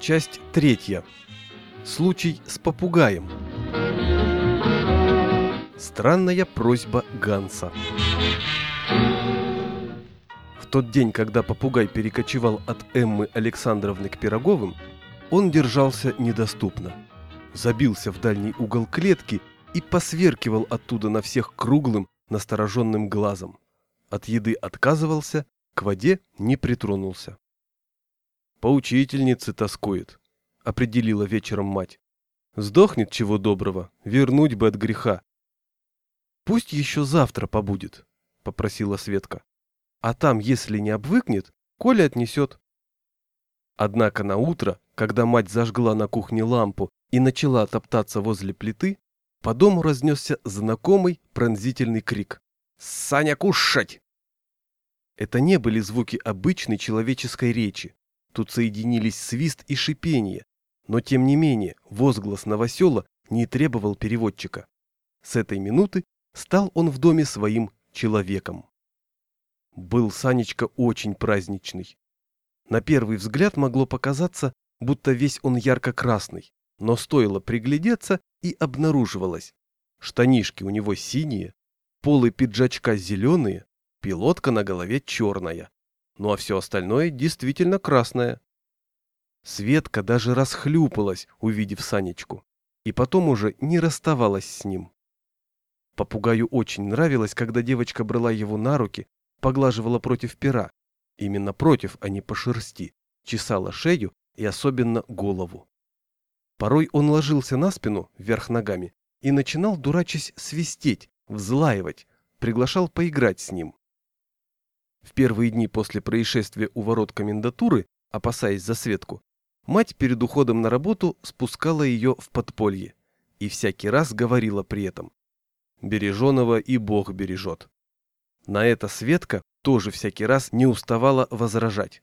Часть третья. Случай с попугаем. Странная просьба Ганса. В тот день, когда попугай перекочевал от Эммы Александровны к Пироговым, он держался недоступно. Забился в дальний угол клетки и посверкивал оттуда на всех круглым, настороженным глазом. От еды отказывался, к воде не притронулся. «По учительнице тоскует», — определила вечером мать. «Сдохнет чего доброго, вернуть бы от греха». «Пусть еще завтра побудет», — попросила Светка. «А там, если не обвыкнет, Коля отнесет». Однако на утро, когда мать зажгла на кухне лампу и начала топтаться возле плиты, по дому разнесся знакомый пронзительный крик. «Саня, кушать!» Это не были звуки обычной человеческой речи. Тут соединились свист и шипение. Но тем не менее, возглас новосела не требовал переводчика. С этой минуты стал он в доме своим человеком. Был Санечка очень праздничный. На первый взгляд могло показаться, будто весь он ярко-красный, но стоило приглядеться и обнаруживалось. Штанишки у него синие, полы пиджачка зеленые, пилотка на голове черная. Ну а все остальное действительно красное. Светка даже расхлюпалась, увидев Санечку, и потом уже не расставалась с ним. Попугаю очень нравилось, когда девочка брала его на руки, поглаживала против пера, именно против, а не по шерсти, чесала шею и особенно голову. Порой он ложился на спину, вверх ногами, и начинал, дурачись, свистеть, взлаивать, приглашал поиграть с ним. В первые дни после происшествия у ворот комендатуры, опасаясь за Светку, мать перед уходом на работу спускала ее в подполье и всякий раз говорила при этом «Береженого и Бог бережет». На это Светка тоже всякий раз не уставала возражать.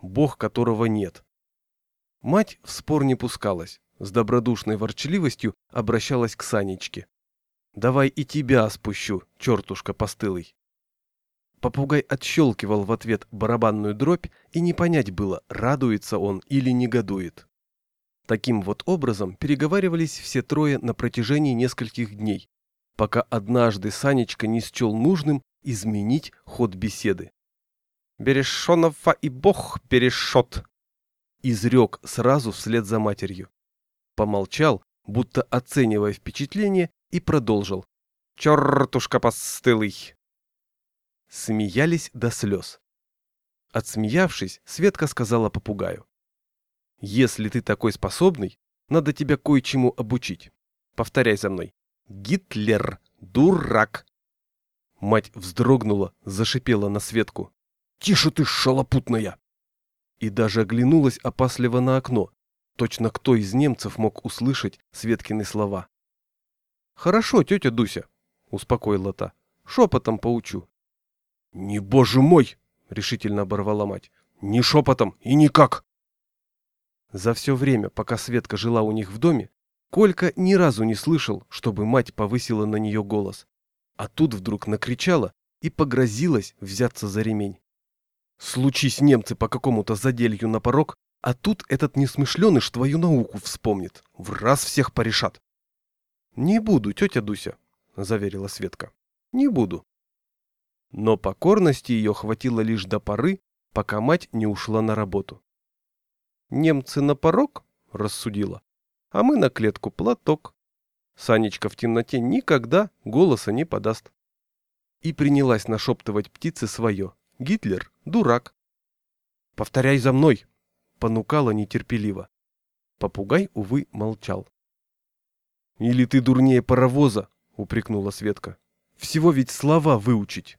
Бог которого нет. Мать в спор не пускалась, с добродушной ворчливостью обращалась к Санечке. «Давай и тебя спущу, чертушка постылый». Попугай отщелкивал в ответ барабанную дробь, и не понять было, радуется он или негодует. Таким вот образом переговаривались все трое на протяжении нескольких дней, пока однажды Санечка не счел нужным изменить ход беседы. «Берешонова и бог перешот!» изрек сразу вслед за матерью помолчал, будто оценивая впечатление, и продолжил. «Чертушка постылый!» Смеялись до слез. Отсмеявшись, Светка сказала попугаю. «Если ты такой способный, надо тебя кое-чему обучить. Повторяй за мной. Гитлер, дурак!» Мать вздрогнула, зашипела на Светку. «Тише ты, шалопутная!» И даже оглянулась опасливо на окно, Точно кто из немцев мог услышать Светкины слова. «Хорошо, тетя Дуся», — успокоила та. «Шепотом поучу». «Не боже мой!» — решительно оборвала мать. «Не шепотом и никак!» За все время, пока Светка жила у них в доме, Колька ни разу не слышал, чтобы мать повысила на нее голос. А тут вдруг накричала и погрозилась взяться за ремень. Случись немцы по какому-то заделью на порог, а тут этот несмышленыш твою науку вспомнит. В раз всех порешат. Не буду, тетя Дуся, заверила Светка. Не буду. Но покорности ее хватило лишь до поры, пока мать не ушла на работу. Немцы на порог, рассудила, а мы на клетку платок. Санечка в темноте никогда голоса не подаст. И принялась нашептывать птице свое. Гитлер – дурак. «Повторяй за мной!» понукала нетерпеливо. Попугай, увы, молчал. «Или ты дурнее паровоза?» — упрекнула Светка. «Всего ведь слова выучить!»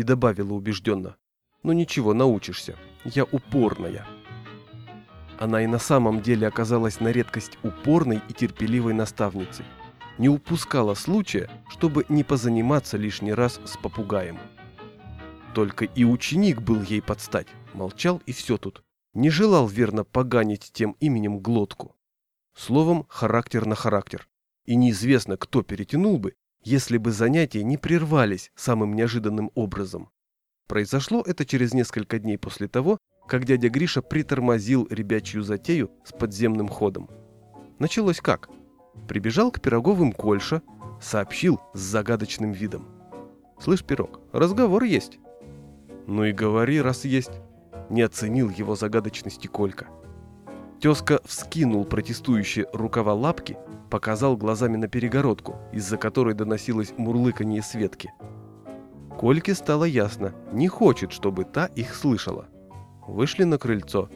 И добавила убежденно. «Ну ничего, научишься. Я упорная». Она и на самом деле оказалась на редкость упорной и терпеливой наставницей. Не упускала случая, чтобы не позаниматься лишний раз с попугаем. Только и ученик был ей подстать. Молчал и все тут не желал верно поганить тем именем глотку. Словом, характер на характер. И неизвестно, кто перетянул бы, если бы занятия не прервались самым неожиданным образом. Произошло это через несколько дней после того, как дядя Гриша притормозил ребячью затею с подземным ходом. Началось как? Прибежал к пироговым Кольша, сообщил с загадочным видом. «Слышь, пирог, разговор есть». «Ну и говори, раз есть». Не оценил его загадочности Колька. Тезка вскинул протестующие рукава лапки, показал глазами на перегородку, из-за которой доносилось мурлыканье Светки. Кольке стало ясно, не хочет, чтобы та их слышала. Вышли на крыльцо.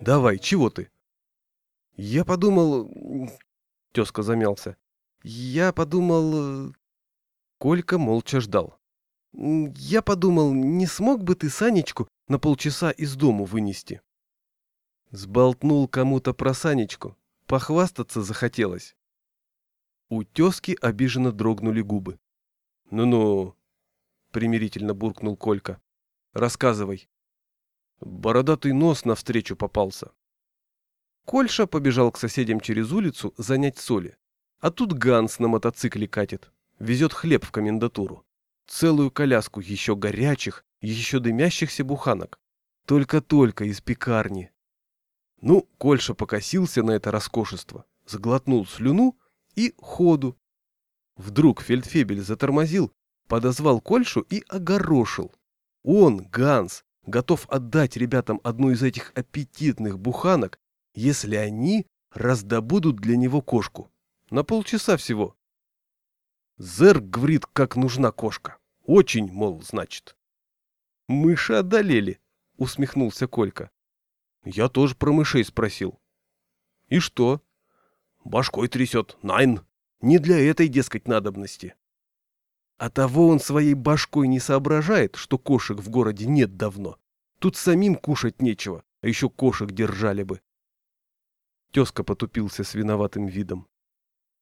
«Давай, чего ты?» «Я подумал...» Тезка замялся. «Я подумал...» Колька молча ждал. «Я подумал, не смог бы ты Санечку на полчаса из дому вынести?» Сболтнул кому-то про Санечку. Похвастаться захотелось. У тезки обиженно дрогнули губы. «Ну-ну», — примирительно буркнул Колька. «Рассказывай». Бородатый нос навстречу попался. Кольша побежал к соседям через улицу занять соли. А тут Ганс на мотоцикле катит. Везет хлеб в комендатуру. Целую коляску еще горячих, еще дымящихся буханок. Только-только из пекарни. Ну, Кольша покосился на это роскошество, заглотнул слюну и ходу. Вдруг фельдфебель затормозил, подозвал Кольшу и огорошил. Он, Ганс, готов отдать ребятам одну из этих аппетитных буханок, если они раздобудут для него кошку. На полчаса всего. Зерк говорит, как нужна кошка. Очень, мол, значит. Мыши одолели, усмехнулся Колька. Я тоже про мышей спросил. И что? Башкой трясет. Найн. Не для этой, дескать, надобности. А того он своей башкой не соображает, что кошек в городе нет давно. Тут самим кушать нечего, а еще кошек держали бы. Тезка потупился с виноватым видом.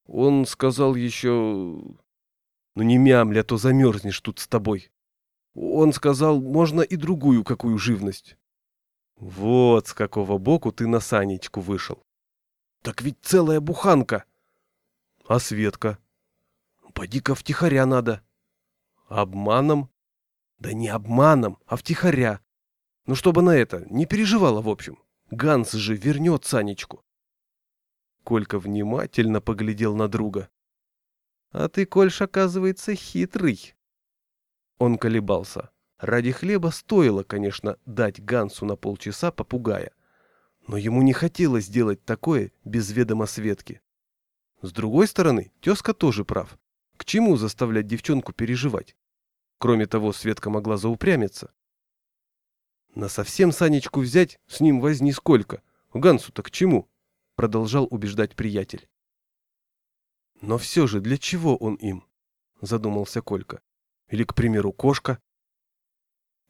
Он сказал еще... Ну не мямля, то замерзнешь тут с тобой. Он сказал, можно и другую какую живность. Вот с какого боку ты на Санечку вышел. Так ведь целая буханка. А Светка? Поди-ка втихаря надо. Обманом? Да не обманом, а втихаря. Ну чтобы на это, не переживала в общем. Ганс же вернет Санечку. Колька внимательно поглядел на друга. А ты, Кольш, оказывается, хитрый. Он колебался. Ради хлеба стоило, конечно, дать Гансу на полчаса попугая. Но ему не хотелось делать такое без ведома Светки. С другой стороны, тезка тоже прав. К чему заставлять девчонку переживать? Кроме того, Светка могла заупрямиться. На совсем Санечку взять, с ним возни сколько. Гансу-то к чему? Продолжал убеждать приятель. Но все же для чего он им? Задумался Колька. Или, к примеру, кошка?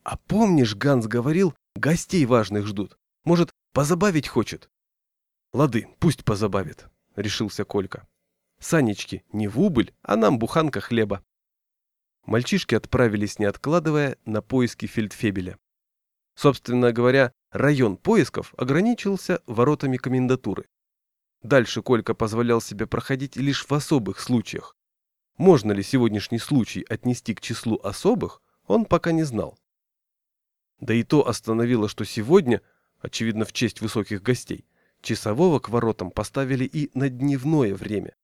А помнишь, Ганс говорил, гостей важных ждут. Может, позабавить хочет? Лады, пусть позабавит, решился Колька. Санечки не в убыль, а нам буханка хлеба. Мальчишки отправились, не откладывая, на поиски фельдфебеля. Собственно говоря, район поисков ограничился воротами комендатуры. Дальше Колька позволял себе проходить лишь в особых случаях. Можно ли сегодняшний случай отнести к числу особых, он пока не знал. Да и то остановило, что сегодня, очевидно в честь высоких гостей, часового к воротам поставили и на дневное время.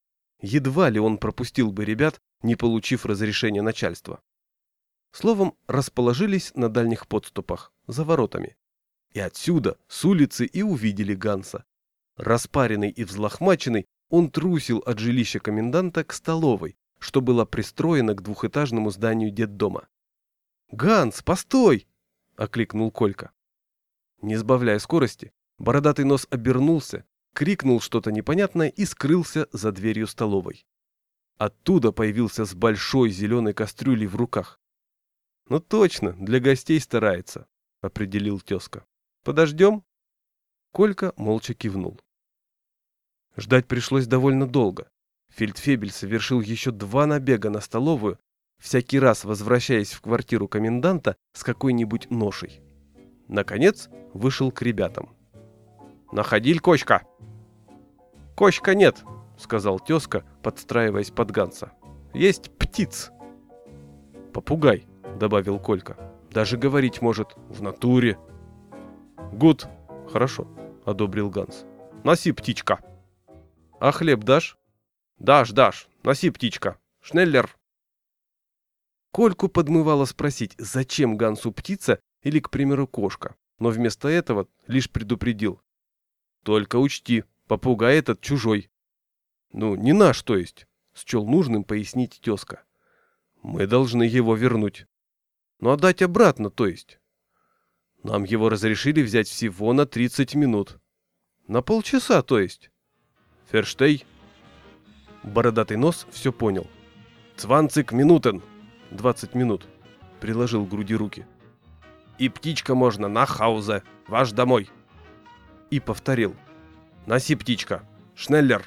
Едва ли он пропустил бы ребят, не получив разрешения начальства. Словом, расположились на дальних подступах, за воротами. И отсюда, с улицы, и увидели Ганса. Распаренный и взлохмаченный, он трусил от жилища коменданта к столовой, что было пристроено к двухэтажному зданию детдома. «Ганс, постой!» — окликнул Колька. Не сбавляя скорости, бородатый нос обернулся, крикнул что-то непонятное и скрылся за дверью столовой. Оттуда появился с большой зеленой кастрюлей в руках. «Ну точно, для гостей старается», — определил тезка. «Подождем?» Колька молча кивнул. Ждать пришлось довольно долго. Фельдфебель совершил еще два набега на столовую, всякий раз возвращаясь в квартиру коменданта с какой-нибудь ношей. Наконец вышел к ребятам. «Находиль кочка!» «Кочка нет!» — сказал тезка, подстраиваясь под Ганса. «Есть птиц!» «Попугай!» — добавил Колька. «Даже говорить может в натуре!» Гуд. Хорошо, одобрил Ганс. Носи, птичка. А хлеб дашь? Дашь, дашь. Носи, птичка. Шнеллер. Кольку подмывало спросить, зачем Гансу птица или, к примеру, кошка, но вместо этого лишь предупредил. Только учти, попугай этот чужой. Ну, не наш, то есть, счел нужным пояснить тезка. Мы должны его вернуть. Ну, отдать обратно, то есть. Нам его разрешили взять всего на 30 минут. На полчаса, то есть. Ферштей. Бородатый нос все понял. Цванцик минутен. 20 минут. Приложил к груди руки. И птичка можно на хаузе. Ваш домой. И повторил. Носи, птичка. Шнеллер.